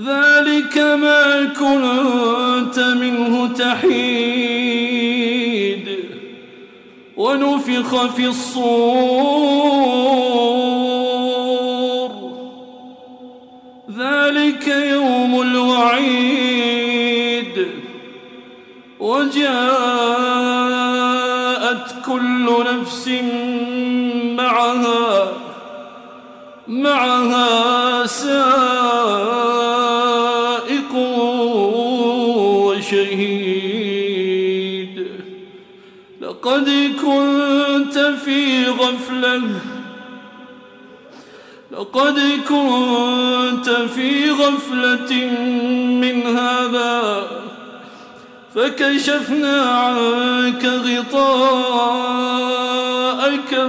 ذلك ما كنت منه تحيد. ونفخ في الصور. ذلك يوم الوعيد. وجاءت كل نفس وشهيد لقد كنت في غفلة. لقد كنت في غفلة من هذا. فكشفنا عنك غطاءك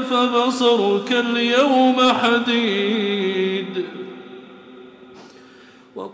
فبصرك اليوم حديد.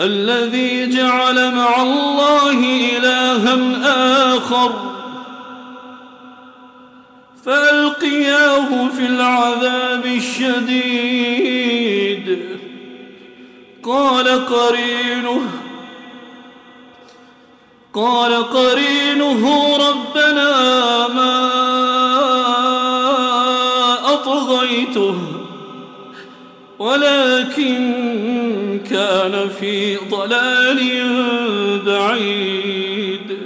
الذي جعل مع الله إلها آخر فألقياه في العذاب الشديد. قال قرينه قال قرينه ربنا ما أطغيته ولكن كان في ضلال بعيد.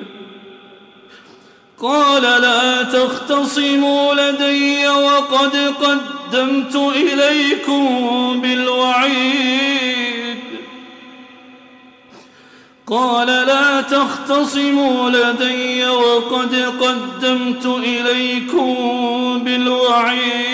قال لا تختصموا لدي وقد قدمت إليكم بالوعيد. قال لا تختصموا لدي وقد قدمت إليكم بالوعيد.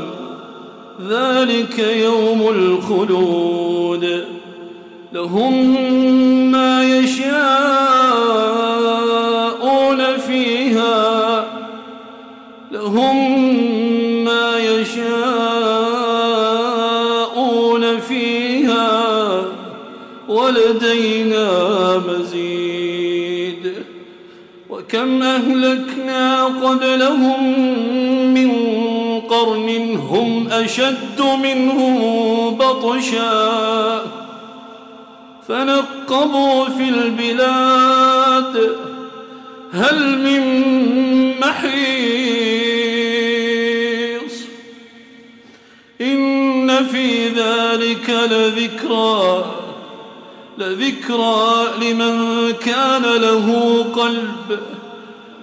ذلك يوم الخلود. لهم ما يشاءون فيها. لهم ما يشاءون فيها. ولدينا مزيد. وكم أهلكنا قبلهم هم أشد منهم بطشا. فنقبوا في البلاد هل من محيص؟ إن في ذلك لذكرى لذكرى لمن كان له قلب.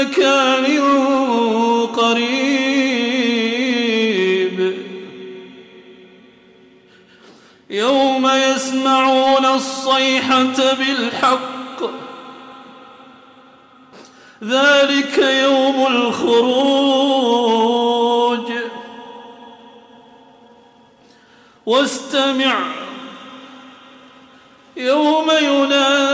مكان قريب. يوم يسمعون الصيحة بالحق. ذلك يوم الخروج. واستمع. يوم ينادي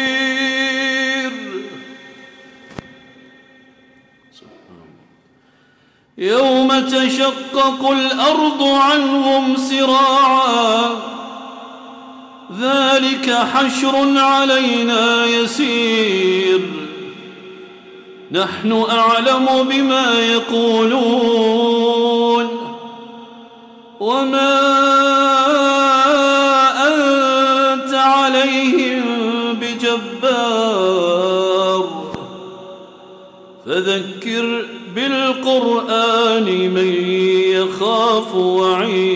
يوم تشقق الأرض عنهم سراعا. ذلك حشر علينا يسير. نحن أعلم بما يقولون. وما وعيد.